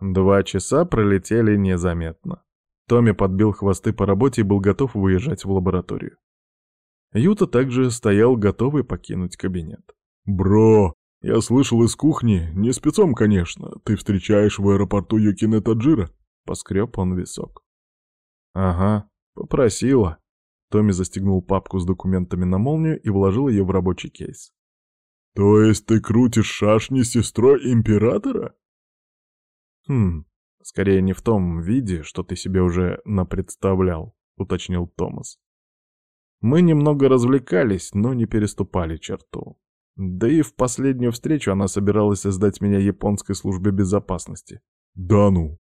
Два часа пролетели незаметно. Томми подбил хвосты по работе и был готов выезжать в лабораторию. Юта также стоял готовый покинуть кабинет. «Бро, я слышал из кухни, не спецом, конечно, ты встречаешь в аэропорту Юкине Таджира?» Поскреб он висок. «Ага, попросила». Томми застегнул папку с документами на молнию и вложил ее в рабочий кейс. «То есть ты крутишь шашни с сестрой императора?» «Хм, скорее не в том виде, что ты себе уже напредставлял», — уточнил Томас. «Мы немного развлекались, но не переступали черту. Да и в последнюю встречу она собиралась сдать меня японской службе безопасности». «Да ну?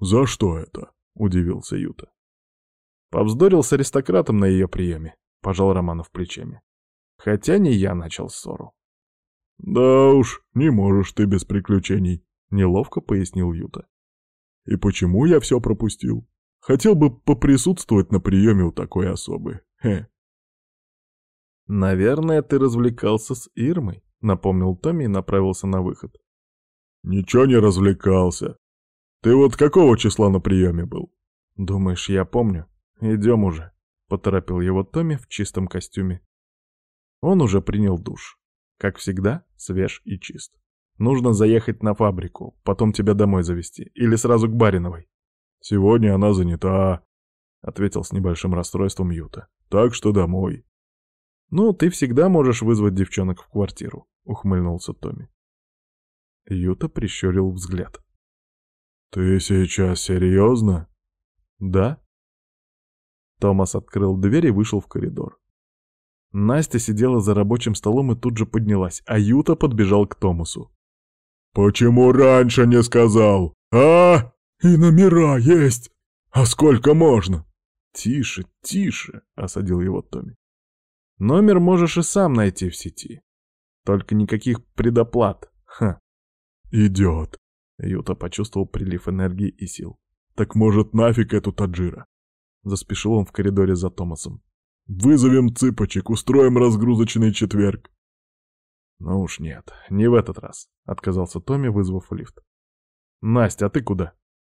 За что это?» — удивился Юта. Повздорил с аристократом на ее приеме, пожал Романов плечами. Хотя не я начал ссору. «Да уж, не можешь ты без приключений», — неловко пояснил Юта. «И почему я все пропустил? Хотел бы поприсутствовать на приеме у такой особы. Хе». «Наверное, ты развлекался с Ирмой», — напомнил Томми и направился на выход. «Ничего не развлекался. Ты вот какого числа на приеме был?» «Думаешь, я помню? Идем уже», — поторопил его Томми в чистом костюме. Он уже принял душ. Как всегда, свеж и чист. Нужно заехать на фабрику, потом тебя домой завести. Или сразу к Бариновой. Сегодня она занята, — ответил с небольшим расстройством Юта. Так что домой. Ну, ты всегда можешь вызвать девчонок в квартиру, — ухмыльнулся Томми. Юта прищурил взгляд. «Ты сейчас серьезно?» «Да». Томас открыл дверь и вышел в коридор. Настя сидела за рабочим столом и тут же поднялась, а Юта подбежал к Томасу. «Почему раньше не сказал? А? И номера есть! А сколько можно?» «Тише, тише!» — осадил его Томми. «Номер можешь и сам найти в сети. Только никаких предоплат. Ха!» «Идет!» — Юта почувствовал прилив энергии и сил. «Так может нафиг эту Таджира?» Заспешил он в коридоре за Томасом. Вызовем цыпочек, устроим разгрузочный четверг. Ну уж нет, не в этот раз, отказался Томми, вызвав лифт. Настя, а ты куда?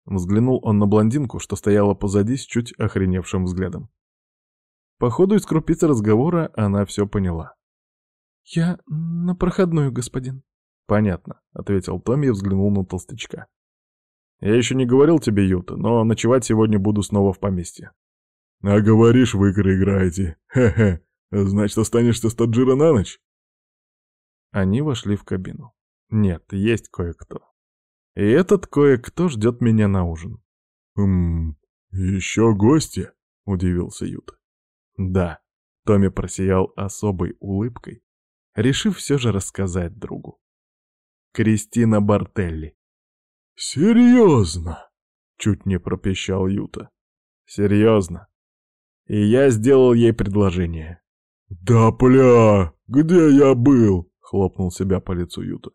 Взглянул он на блондинку, что стояла позади с чуть охреневшим взглядом. Походу, из крупицы разговора она все поняла. «Я на проходную, господин». «Понятно», — ответил Томми и взглянул на толстячка. «Я еще не говорил тебе, Юта, но ночевать сегодня буду снова в поместье. А говоришь, в игры играете. Хе-хе. Значит, останешься с Таджира на ночь? Они вошли в кабину. Нет, есть кое-кто. И этот кое-кто ждет меня на ужин. «Хм, еще гости?» — удивился Юта. «Да», — Томми просиял особой улыбкой, решив все же рассказать другу. «Кристина Бартелли». «Серьезно?» — чуть не пропищал Юта. «Серьезно и я сделал ей предложение. «Да пля, где я был?» — хлопнул себя по лицу Юта.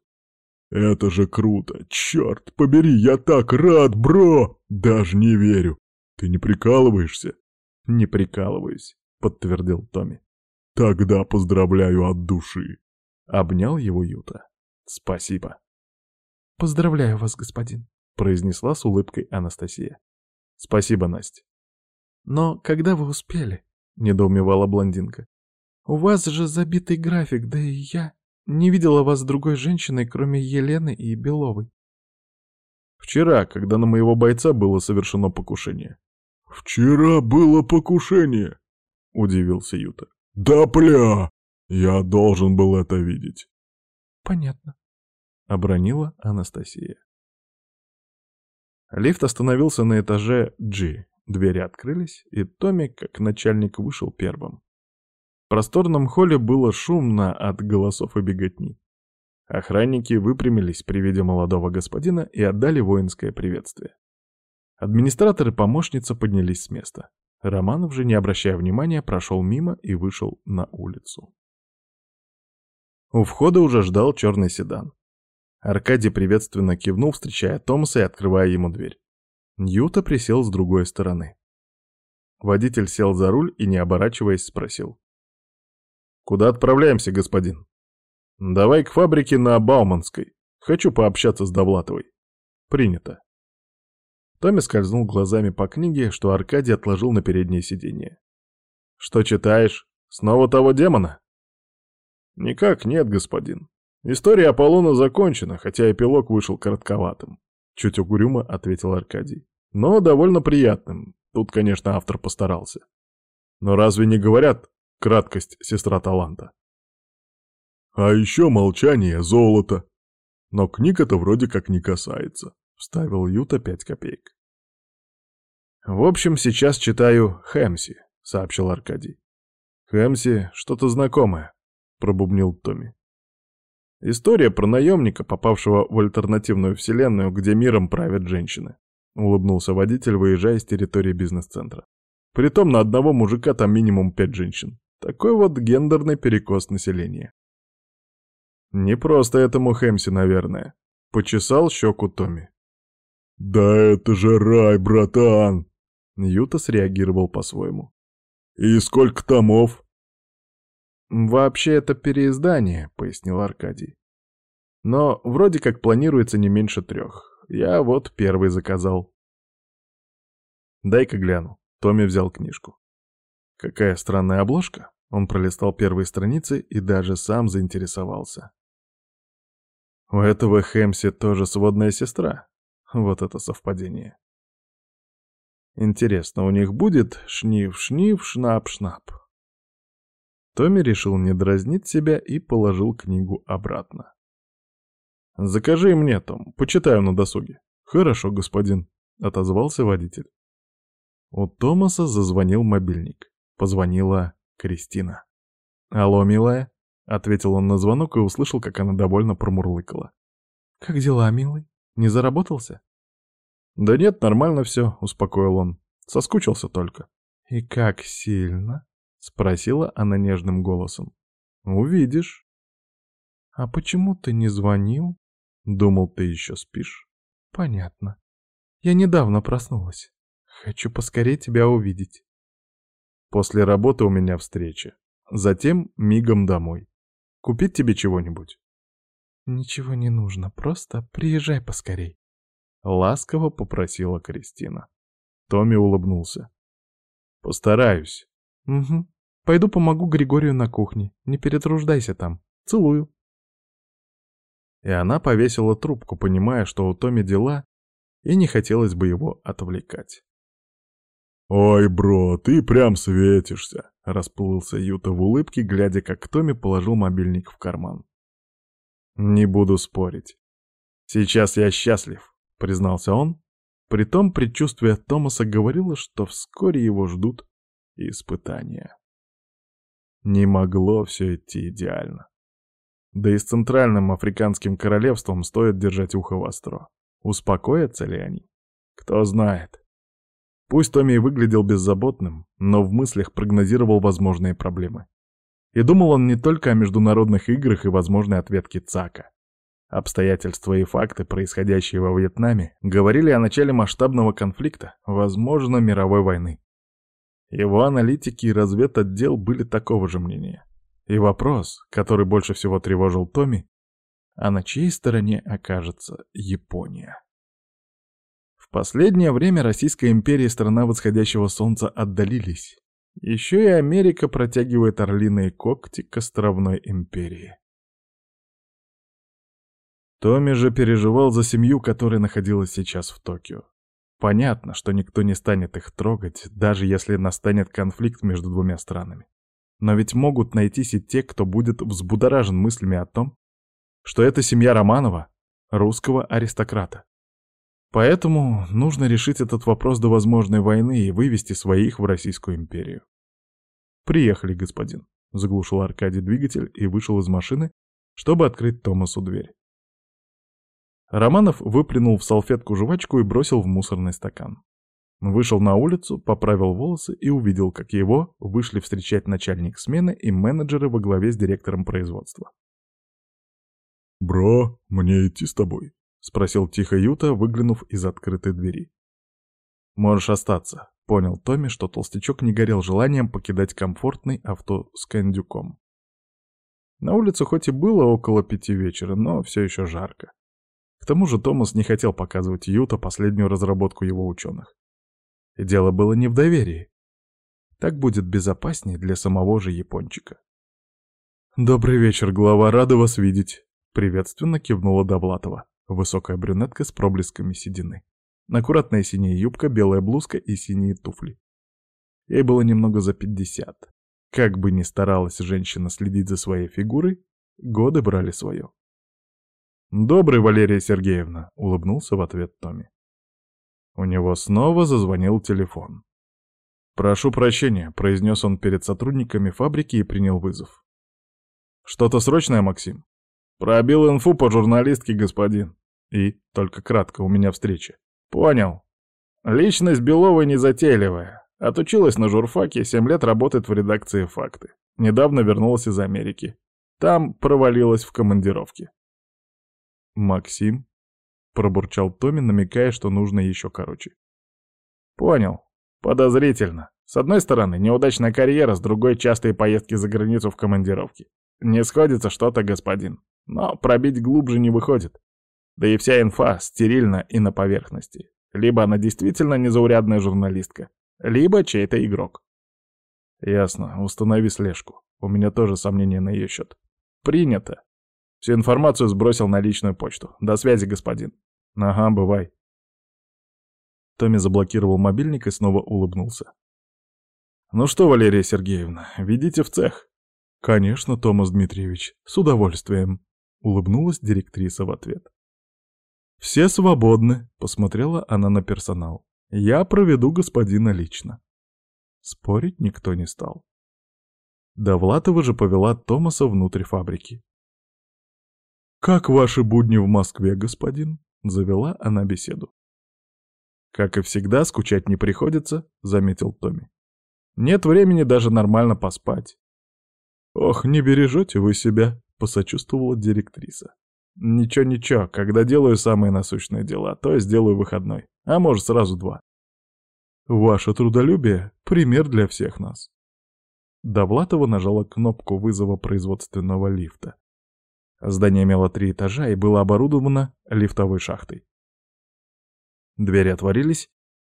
«Это же круто! Черт побери, я так рад, бро! Даже не верю! Ты не прикалываешься?» «Не прикалываюсь», — подтвердил Томми. «Тогда поздравляю от души!» — обнял его Юта. «Спасибо». «Поздравляю вас, господин», — произнесла с улыбкой Анастасия. «Спасибо, Настя». «Но когда вы успели?» — недоумевала блондинка. «У вас же забитый график, да и я не видела вас с другой женщиной, кроме Елены и Беловой». «Вчера, когда на моего бойца было совершено покушение». «Вчера было покушение?» — удивился Юта. «Да пля! Я должен был это видеть». «Понятно», — обронила Анастасия. Лифт остановился на этаже G, Двери открылись, и Томми, как начальник, вышел первым. Просторном холле было шумно от голосов и беготни. Охранники выпрямились при виде молодого господина и отдали воинское приветствие. Администратор и помощница поднялись с места. Романов же, не обращая внимания, прошел мимо и вышел на улицу. У входа уже ждал черный седан. Аркадий приветственно кивнул, встречая Томаса и открывая ему дверь. Ньюта присел с другой стороны. Водитель сел за руль и, не оборачиваясь, спросил. «Куда отправляемся, господин?» «Давай к фабрике на Бауманской. Хочу пообщаться с Довлатовой». «Принято». Томми скользнул глазами по книге, что Аркадий отложил на переднее сиденье. «Что читаешь? Снова того демона?» «Никак нет, господин. История Аполлона закончена, хотя эпилог вышел коротковатым», — чуть угрюмо ответил Аркадий. «Но довольно приятным. Тут, конечно, автор постарался. Но разве не говорят краткость сестра таланта?» «А еще молчание — золото. Но книг это вроде как не касается», — вставил Юта пять копеек. «В общем, сейчас читаю Хэмси», — сообщил Аркадий. «Хэмси что-то знакомое», — пробубнил Томми. «История про наемника, попавшего в альтернативную вселенную, где миром правят женщины», — улыбнулся водитель, выезжая с территории бизнес-центра. «Притом на одного мужика там минимум пять женщин. Такой вот гендерный перекос населения». «Не просто этому Хэмси, наверное», — почесал щеку Томми. «Да это же рай, братан!» Юта среагировал по-своему. «И сколько томов?» «Вообще это переиздание», — пояснил Аркадий. «Но вроде как планируется не меньше трех. Я вот первый заказал». «Дай-ка гляну». Томми взял книжку. «Какая странная обложка?» Он пролистал первые страницы и даже сам заинтересовался. У этого Хэмси тоже сводная сестра. Вот это совпадение. Интересно, у них будет шниф-шниф, шнап-шнап? Томми решил не дразнить себя и положил книгу обратно. «Закажи мне, Том, почитаю на досуге». «Хорошо, господин», — отозвался водитель. У Томаса зазвонил мобильник. Позвонила Кристина. «Алло, милая», — ответил он на звонок и услышал, как она довольно промурлыкала. «Как дела, милый? Не заработался?» «Да нет, нормально все», — успокоил он. Соскучился только. «И как сильно?» — спросила она нежным голосом. «Увидишь». «А почему ты не звонил?» «Думал, ты еще спишь». «Понятно. Я недавно проснулась. Хочу поскорее тебя увидеть». «После работы у меня встреча. Затем мигом домой. Купить тебе чего-нибудь?» «Ничего не нужно, просто приезжай поскорей». Ласково попросила Кристина. Томми улыбнулся. «Постараюсь». «Угу. Пойду помогу Григорию на кухне. Не перетруждайся там. Целую». И она повесила трубку, понимая, что у Томми дела, и не хотелось бы его отвлекать. «Ой, бро, ты прям светишься!» — расплылся Юта в улыбке, глядя, как Томми положил мобильник в карман. «Не буду спорить. Сейчас я счастлив признался он. Притом предчувствие Томаса говорило, что вскоре его ждут испытания. Не могло все идти идеально. Да и с Центральным Африканским Королевством стоит держать ухо востро. Успокоятся ли они? Кто знает. Пусть Томми и выглядел беззаботным, но в мыслях прогнозировал возможные проблемы. И думал он не только о международных играх и возможной ответке ЦАКа. Обстоятельства и факты, происходящие во Вьетнаме, говорили о начале масштабного конфликта, возможно, мировой войны. Его аналитики и разведотдел были такого же мнения. И вопрос, который больше всего тревожил Томми, а на чьей стороне окажется Япония? Последнее время Российская империя и страна восходящего солнца отдалились. Еще и Америка протягивает орлиные когти к островной империи. Томми же переживал за семью, которая находилась сейчас в Токио. Понятно, что никто не станет их трогать, даже если настанет конфликт между двумя странами. Но ведь могут найтись и те, кто будет взбудоражен мыслями о том, что это семья Романова, русского аристократа. Поэтому нужно решить этот вопрос до возможной войны и вывести своих в Российскую империю. «Приехали, господин», — заглушил Аркадий двигатель и вышел из машины, чтобы открыть Томасу дверь. Романов выплюнул в салфетку жвачку и бросил в мусорный стакан. Вышел на улицу, поправил волосы и увидел, как его вышли встречать начальник смены и менеджеры во главе с директором производства. «Бро, мне идти с тобой?» — спросил тихо Юта, выглянув из открытой двери. «Можешь остаться», — понял Томми, что толстячок не горел желанием покидать комфортный авто с кондюком. На улице хоть и было около пяти вечера, но все еще жарко. К тому же Томас не хотел показывать Юта последнюю разработку его ученых. И дело было не в доверии. Так будет безопаснее для самого же япончика. «Добрый вечер, глава, рада вас видеть!» Приветственно кивнула Довлатова, высокая брюнетка с проблесками седины. Аккуратная синяя юбка, белая блузка и синие туфли. Ей было немного за пятьдесят. Как бы ни старалась женщина следить за своей фигурой, годы брали свое. «Добрый, Валерия Сергеевна!» — улыбнулся в ответ Томми. У него снова зазвонил телефон. «Прошу прощения», — произнес он перед сотрудниками фабрики и принял вызов. «Что-то срочное, Максим?» «Пробил инфу по журналистке, господин». «И, только кратко, у меня встреча». «Понял. Личность Беловой незатейливая. Отучилась на журфаке, семь лет работает в редакции «Факты». Недавно вернулась из Америки. Там провалилась в командировке. «Максим?» — пробурчал Томми, намекая, что нужно еще короче. «Понял. Подозрительно. С одной стороны, неудачная карьера, с другой — частые поездки за границу в командировке. Не сходится что-то, господин. Но пробить глубже не выходит. Да и вся инфа стерильна и на поверхности. Либо она действительно незаурядная журналистка, либо чей-то игрок. Ясно, установи слежку. У меня тоже сомнения на ее счет. Принято. Всю информацию сбросил на личную почту. До связи, господин. Ага, бывай. Томми заблокировал мобильник и снова улыбнулся. «Ну что, Валерия Сергеевна, ведите в цех». «Конечно, Томас Дмитриевич, с удовольствием», — улыбнулась директриса в ответ. «Все свободны», — посмотрела она на персонал. «Я проведу господина лично». Спорить никто не стал. Довлатова же повела Томаса внутрь фабрики. «Как ваши будни в Москве, господин?» — завела она беседу. «Как и всегда, скучать не приходится», — заметил Томми. «Нет времени даже нормально поспать». «Ох, не бережете вы себя», — посочувствовала директриса. «Ничего-ничего, когда делаю самые насущные дела, то сделаю выходной, а может сразу два». «Ваше трудолюбие — пример для всех нас». Довлатова нажала кнопку вызова производственного лифта. Здание имело три этажа и было оборудовано лифтовой шахтой. Двери отворились,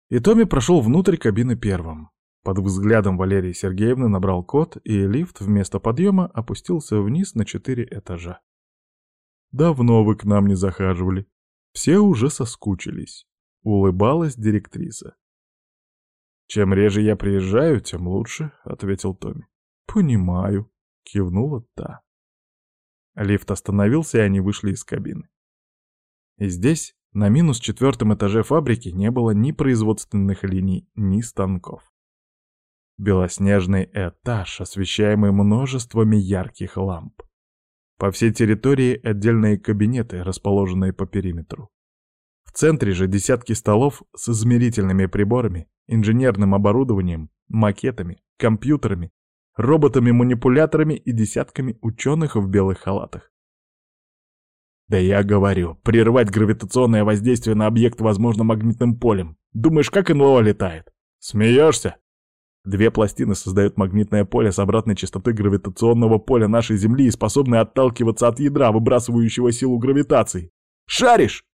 и Томми прошел внутрь кабины первым. Под взглядом Валерии Сергеевны набрал код, и лифт вместо подъема опустился вниз на четыре этажа. «Давно вы к нам не захаживали. Все уже соскучились», — улыбалась директриса. «Чем реже я приезжаю, тем лучше», — ответил Томми. «Понимаю», — кивнула та. Лифт остановился, и они вышли из кабины. И здесь, на минус четвертом этаже фабрики, не было ни производственных линий, ни станков. Белоснежный этаж, освещаемый множествами ярких ламп. По всей территории отдельные кабинеты, расположенные по периметру. В центре же десятки столов с измерительными приборами, инженерным оборудованием, макетами, компьютерами роботами-манипуляторами и десятками ученых в белых халатах. Да я говорю, прервать гравитационное воздействие на объект возможно магнитным полем. Думаешь, как НЛО летает? Смеешься? Две пластины создают магнитное поле с обратной частотой гравитационного поля нашей Земли и способны отталкиваться от ядра, выбрасывающего силу гравитации. Шаришь?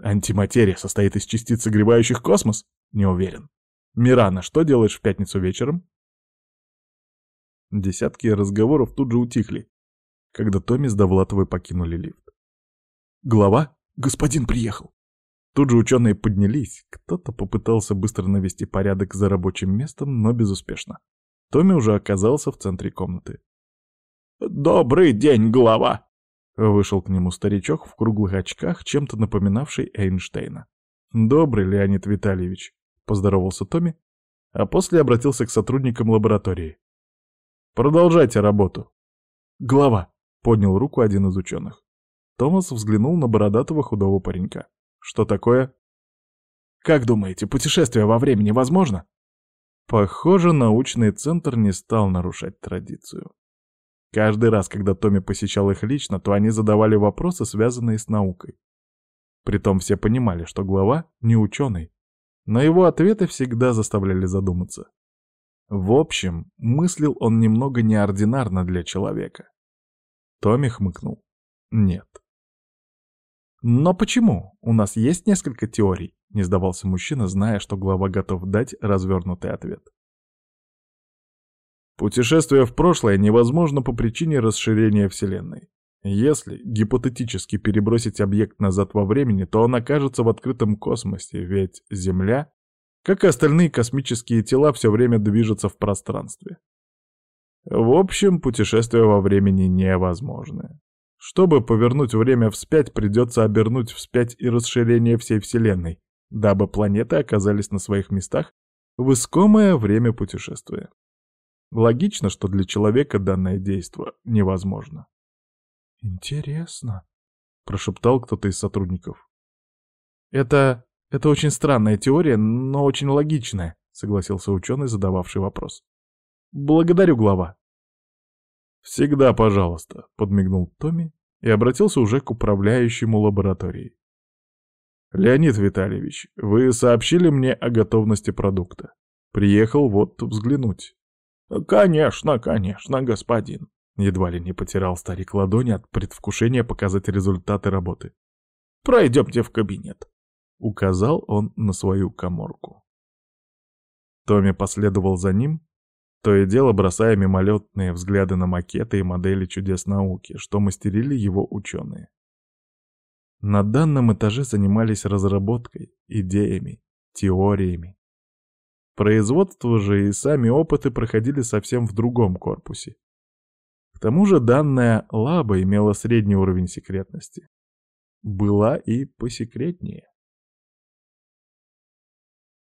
Антиматерия состоит из частиц, согревающих космос? Не уверен. Мирана, что делаешь в пятницу вечером? Десятки разговоров тут же утихли, когда Томми с Довлатовой покинули лифт. «Глава? Господин приехал!» Тут же ученые поднялись, кто-то попытался быстро навести порядок за рабочим местом, но безуспешно. Томми уже оказался в центре комнаты. «Добрый день, глава!» Вышел к нему старичок в круглых очках, чем-то напоминавший Эйнштейна. «Добрый, Леонид Витальевич», — поздоровался Томми, а после обратился к сотрудникам лаборатории. Продолжайте работу. Глава, поднял руку один из ученых. Томас взглянул на бородатого худого паренька. Что такое? Как думаете, путешествие во времени возможно? Похоже, научный центр не стал нарушать традицию. Каждый раз, когда Томми посещал их лично, то они задавали вопросы, связанные с наукой. Притом все понимали, что глава не ученый, но его ответы всегда заставляли задуматься. В общем, мыслил он немного неординарно для человека. Томми хмыкнул. Нет. Но почему? У нас есть несколько теорий, не сдавался мужчина, зная, что глава готов дать развернутый ответ. Путешествие в прошлое невозможно по причине расширения Вселенной. Если гипотетически перебросить объект назад во времени, то он окажется в открытом космосе, ведь Земля, как и остальные космические тела, все время движется в пространстве. В общем, путешествие во времени невозможно. Чтобы повернуть время вспять, придется обернуть вспять и расширение всей Вселенной, дабы планеты оказались на своих местах в искомое время путешествия. Логично, что для человека данное действо невозможно. «Интересно», — прошептал кто-то из сотрудников. «Это... это очень странная теория, но очень логичная», — согласился ученый, задававший вопрос. «Благодарю, глава». «Всегда пожалуйста», — подмигнул Томми и обратился уже к управляющему лабораторией. «Леонид Витальевич, вы сообщили мне о готовности продукта. Приехал вот взглянуть». «Конечно, конечно, господин», — едва ли не потирал старик ладони от предвкушения показать результаты работы. «Пройдемте в кабинет», — указал он на свою коморку. Томми последовал за ним, то и дело бросая мимолетные взгляды на макеты и модели чудес науки, что мастерили его ученые. На данном этаже занимались разработкой, идеями, теориями. Производство же и сами опыты проходили совсем в другом корпусе. К тому же данная лаба имела средний уровень секретности. Была и посекретнее.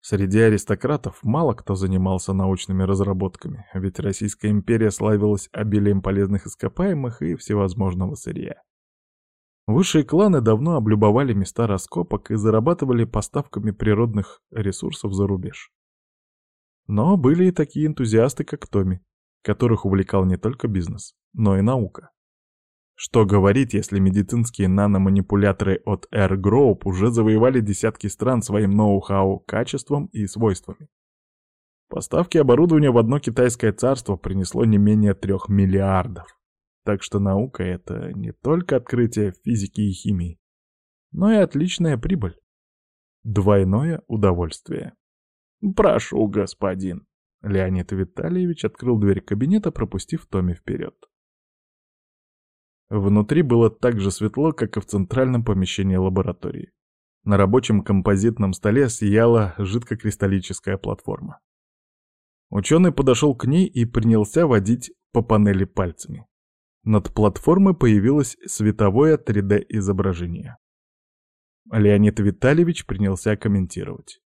Среди аристократов мало кто занимался научными разработками, ведь Российская империя славилась обилием полезных ископаемых и всевозможного сырья. Высшие кланы давно облюбовали места раскопок и зарабатывали поставками природных ресурсов за рубеж. Но были и такие энтузиасты, как Томи, которых увлекал не только бизнес, но и наука. Что говорить, если медицинские наноманипуляторы от Air Group уже завоевали десятки стран своим ноу-хау, качеством и свойствами. Поставки оборудования в одно китайское царство принесло не менее трех миллиардов. Так что наука — это не только открытие физики и химии, но и отличная прибыль. Двойное удовольствие. «Прошу, господин». Леонид Витальевич открыл дверь кабинета, пропустив Томми вперед. Внутри было так же светло, как и в центральном помещении лаборатории. На рабочем композитном столе сияла жидкокристаллическая платформа. Ученый подошел к ней и принялся водить по панели пальцами. Над платформой появилось световое 3D-изображение. Леонид Витальевич принялся комментировать.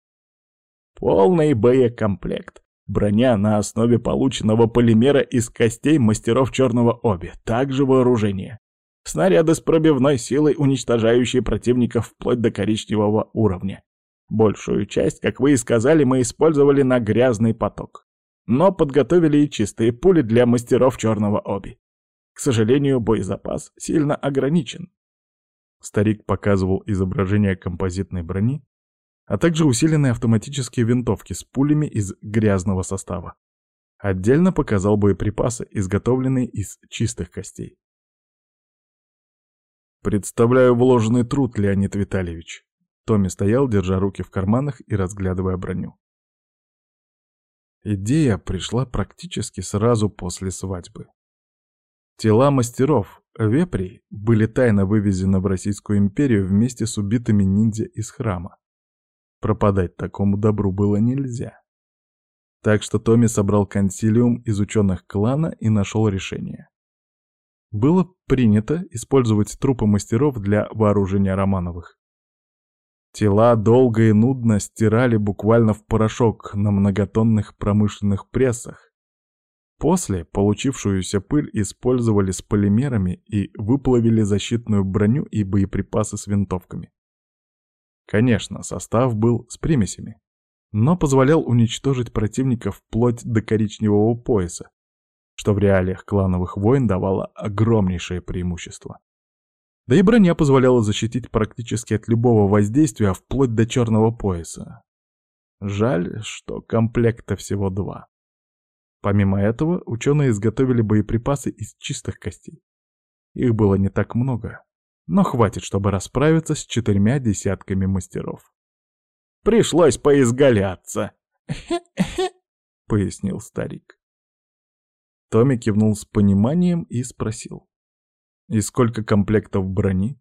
Полный боекомплект. Броня на основе полученного полимера из костей мастеров Черного Оби. Также вооружение. Снаряды с пробивной силой, уничтожающие противников вплоть до коричневого уровня. Большую часть, как вы и сказали, мы использовали на грязный поток. Но подготовили и чистые пули для мастеров Черного Оби. К сожалению, боезапас сильно ограничен. Старик показывал изображение композитной брони, а также усиленные автоматические винтовки с пулями из грязного состава. Отдельно показал боеприпасы, изготовленные из чистых костей. «Представляю вложенный труд, Леонид Витальевич». Томми стоял, держа руки в карманах и разглядывая броню. Идея пришла практически сразу после свадьбы. Тела мастеров, вепрей, были тайно вывезены в Российскую империю вместе с убитыми ниндзя из храма. Пропадать такому добру было нельзя. Так что Томми собрал консилиум из ученых клана и нашел решение. Было принято использовать трупы мастеров для вооружения Романовых. Тела долго и нудно стирали буквально в порошок на многотонных промышленных прессах. После получившуюся пыль использовали с полимерами и выплавили защитную броню и боеприпасы с винтовками. Конечно, состав был с примесями, но позволял уничтожить противника вплоть до коричневого пояса, что в реалиях клановых войн давало огромнейшее преимущество. Да и броня позволяла защитить практически от любого воздействия вплоть до черного пояса. Жаль, что комплекта всего два. Помимо этого, ученые изготовили боеприпасы из чистых костей. Их было не так много, но хватит, чтобы расправиться с четырьмя десятками мастеров. «Пришлось поизгаляться», — пояснил старик. Томми кивнул с пониманием и спросил. «И сколько комплектов брони?»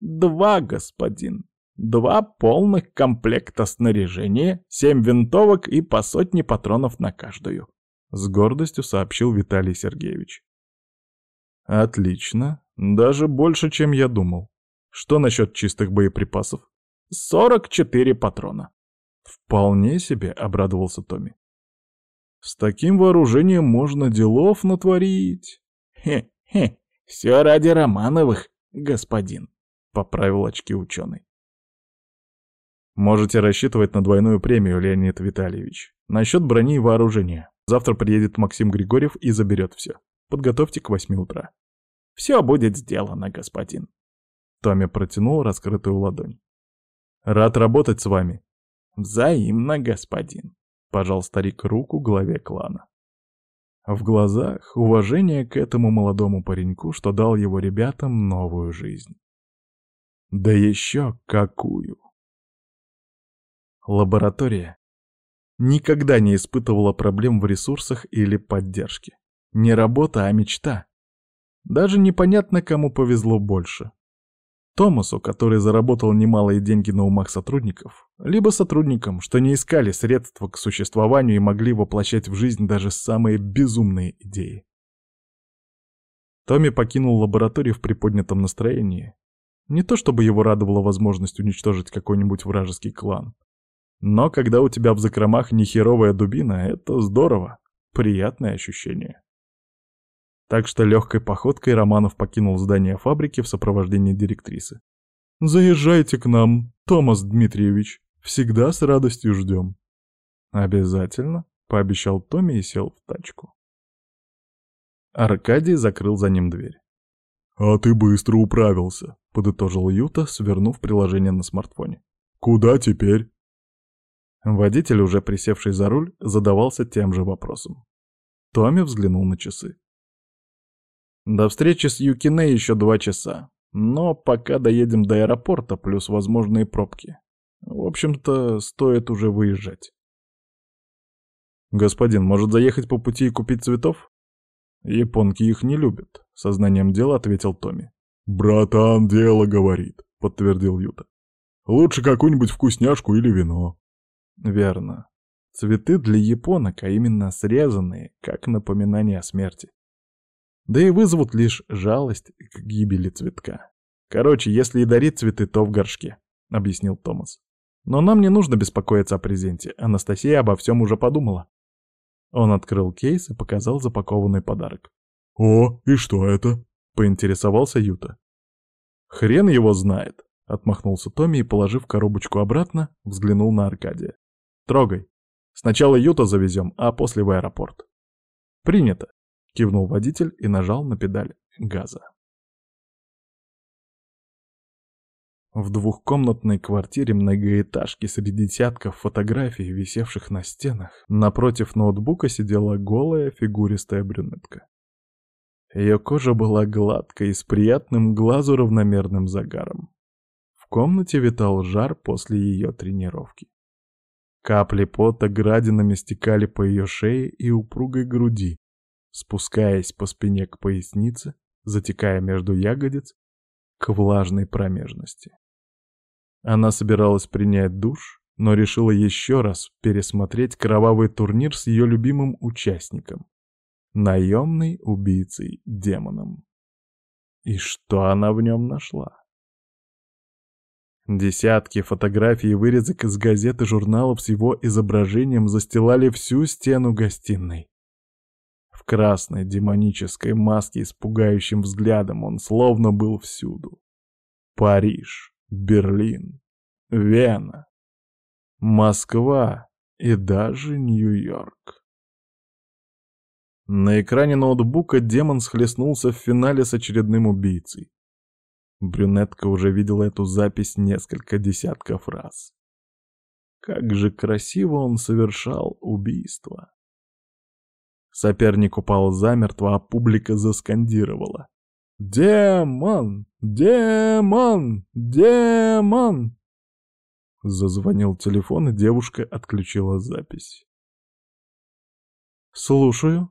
«Два, господин. Два полных комплекта снаряжения, семь винтовок и по сотне патронов на каждую», — с гордостью сообщил Виталий Сергеевич. «Отлично. Даже больше, чем я думал. Что насчет чистых боеприпасов?» «Сорок четыре патрона». «Вполне себе», — обрадовался Томми. «С таким вооружением можно делов натворить». «Хе-хе, все ради Романовых, господин», — поправил очки ученый. Можете рассчитывать на двойную премию, Леонид Витальевич. Насчет брони и вооружения. Завтра приедет Максим Григорьев и заберет все. Подготовьте к восьми утра. Все будет сделано, господин. Томми протянул раскрытую ладонь. Рад работать с вами. Взаимно, господин. Пожал старик руку главе клана. В глазах уважение к этому молодому пареньку, что дал его ребятам новую жизнь. Да еще какую! Лаборатория никогда не испытывала проблем в ресурсах или поддержке. Не работа, а мечта. Даже непонятно, кому повезло больше. Томасу, который заработал немалые деньги на умах сотрудников, либо сотрудникам, что не искали средства к существованию и могли воплощать в жизнь даже самые безумные идеи. Томми покинул лабораторию в приподнятом настроении. Не то чтобы его радовала возможность уничтожить какой-нибудь вражеский клан. Но когда у тебя в закромах нехеровая дубина, это здорово, приятное ощущение. Так что легкой походкой Романов покинул здание фабрики в сопровождении директрисы. «Заезжайте к нам, Томас Дмитриевич. Всегда с радостью ждем». «Обязательно», — пообещал Томми и сел в тачку. Аркадий закрыл за ним дверь. «А ты быстро управился», — подытожил Юта, свернув приложение на смартфоне. «Куда теперь?» Водитель, уже присевший за руль, задавался тем же вопросом. Томми взглянул на часы. До встречи с Юкине еще два часа. Но пока доедем до аэропорта, плюс возможные пробки. В общем-то, стоит уже выезжать. «Господин, может заехать по пути и купить цветов?» «Японки их не любят», — сознанием дела ответил Томми. «Братан, дело говорит», — подтвердил Юта. «Лучше какую-нибудь вкусняшку или вино». «Верно. Цветы для японок, а именно срезанные, как напоминание о смерти да и вызовут лишь жалость к гибели цветка. Короче, если и дарит цветы, то в горшке, — объяснил Томас. Но нам не нужно беспокоиться о презенте, Анастасия обо всем уже подумала. Он открыл кейс и показал запакованный подарок. «О, и что это?» — поинтересовался Юта. «Хрен его знает», — отмахнулся Томми и, положив коробочку обратно, взглянул на Аркадия. «Трогай. Сначала Юта завезем, а после в аэропорт». «Принято», Кивнул водитель и нажал на педаль газа. В двухкомнатной квартире многоэтажки среди десятков фотографий, висевших на стенах, напротив ноутбука сидела голая фигуристая брюнетка. Ее кожа была гладкой и с приятным глазу равномерным загаром. В комнате витал жар после ее тренировки. Капли пота градинами стекали по ее шее и упругой груди, спускаясь по спине к пояснице, затекая между ягодиц, к влажной промежности. Она собиралась принять душ, но решила еще раз пересмотреть кровавый турнир с ее любимым участником — наемной убийцей-демоном. И что она в нем нашла? Десятки фотографий и вырезок из газет и журналов с его изображением застилали всю стену гостиной красной демонической маске с пугающим взглядом он словно был всюду. Париж, Берлин, Вена, Москва и даже Нью-Йорк. На экране ноутбука демон схлестнулся в финале с очередным убийцей. Брюнетка уже видела эту запись несколько десятков раз. Как же красиво он совершал убийство. Соперник упал замертво, а публика заскандировала. Демон! Демон! Демон!» Зазвонил телефон, и девушка отключила запись. «Слушаю».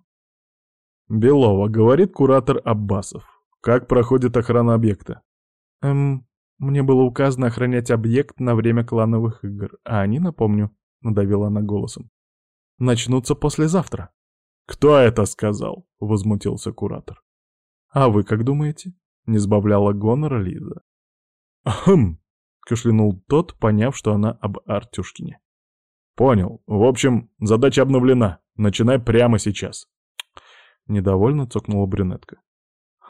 «Белова», — говорит куратор Аббасов. «Как проходит охрана объекта?» «Эм, мне было указано охранять объект на время клановых игр, а они, напомню, — надавила она голосом, — начнутся послезавтра». «Кто это сказал?» — возмутился куратор. «А вы как думаете?» — не сбавляла гонора Лиза. «Хм!» — кашлянул тот, поняв, что она об Артюшкине. «Понял. В общем, задача обновлена. Начинай прямо сейчас». Недовольно цокнула брюнетка.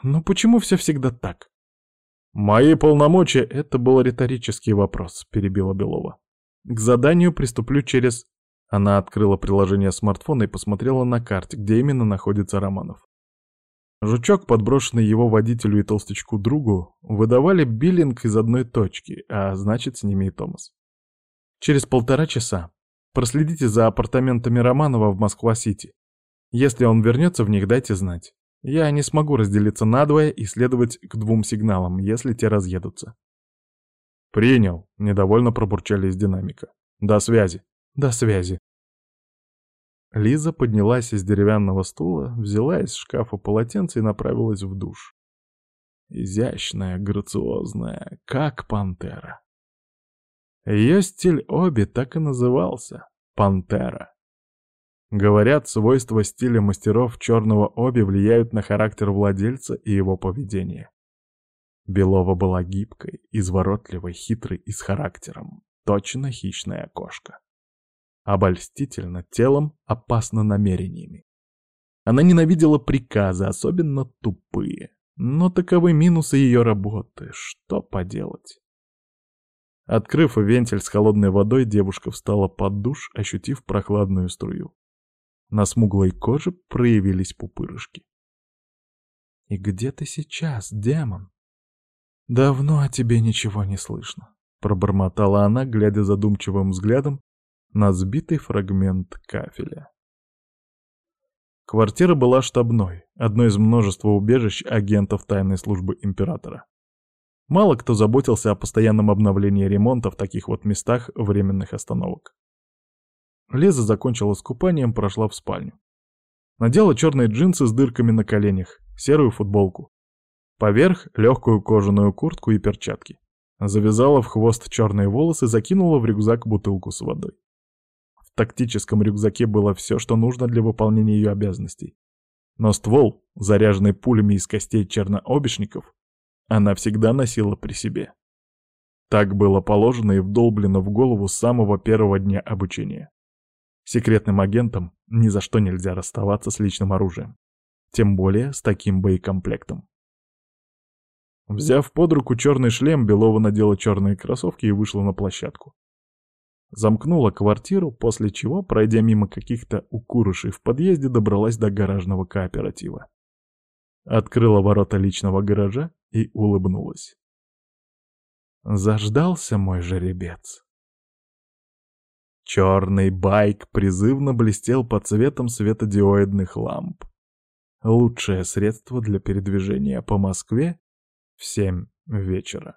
«Ну почему все всегда так?» «Мои полномочия — это был риторический вопрос», — перебила Белова. «К заданию приступлю через...» Она открыла приложение смартфона и посмотрела на карте, где именно находится Романов. Жучок, подброшенный его водителю и толстячку другу, выдавали биллинг из одной точки, а значит, с ними и Томас. Через полтора часа проследите за апартаментами Романова в Москва-Сити. Если он вернется в них, дайте знать. Я не смогу разделиться надвое и следовать к двум сигналам, если те разъедутся. «Принял», — недовольно пробурчали из динамика. «До связи». «До связи». Лиза поднялась из деревянного стула, взяла из шкафа полотенце и направилась в душ. Изящная, грациозная, как пантера. Ее стиль оби так и назывался — пантера. Говорят, свойства стиля мастеров черного оби влияют на характер владельца и его поведение. Белова была гибкой, изворотливой, хитрой и с характером. Точно хищная кошка обольстительно телом, опасно намерениями. Она ненавидела приказы, особенно тупые. Но таковы минусы ее работы. Что поделать? Открыв вентиль с холодной водой, девушка встала под душ, ощутив прохладную струю. На смуглой коже проявились пупырышки. «И где ты сейчас, демон?» «Давно о тебе ничего не слышно», — пробормотала она, глядя задумчивым взглядом на сбитый фрагмент кафеля. Квартира была штабной, одной из множества убежищ агентов тайной службы императора. Мало кто заботился о постоянном обновлении ремонта в таких вот местах временных остановок. Лиза закончила с купанием, прошла в спальню. Надела черные джинсы с дырками на коленях, серую футболку. Поверх легкую кожаную куртку и перчатки. Завязала в хвост черные волосы, закинула в рюкзак бутылку с водой тактическом рюкзаке было все, что нужно для выполнения ее обязанностей. Но ствол, заряженный пулями из костей чернообещников, она всегда носила при себе. Так было положено и вдолблено в голову с самого первого дня обучения. Секретным агентам ни за что нельзя расставаться с личным оружием. Тем более с таким боекомплектом. Взяв под руку черный шлем, Белова надела черные кроссовки и вышла на площадку. Замкнула квартиру, после чего, пройдя мимо каких-то укурышей в подъезде, добралась до гаражного кооператива. Открыла ворота личного гаража и улыбнулась. Заждался мой жеребец. Черный байк призывно блестел под цветом светодиоидных ламп. Лучшее средство для передвижения по Москве в семь вечера.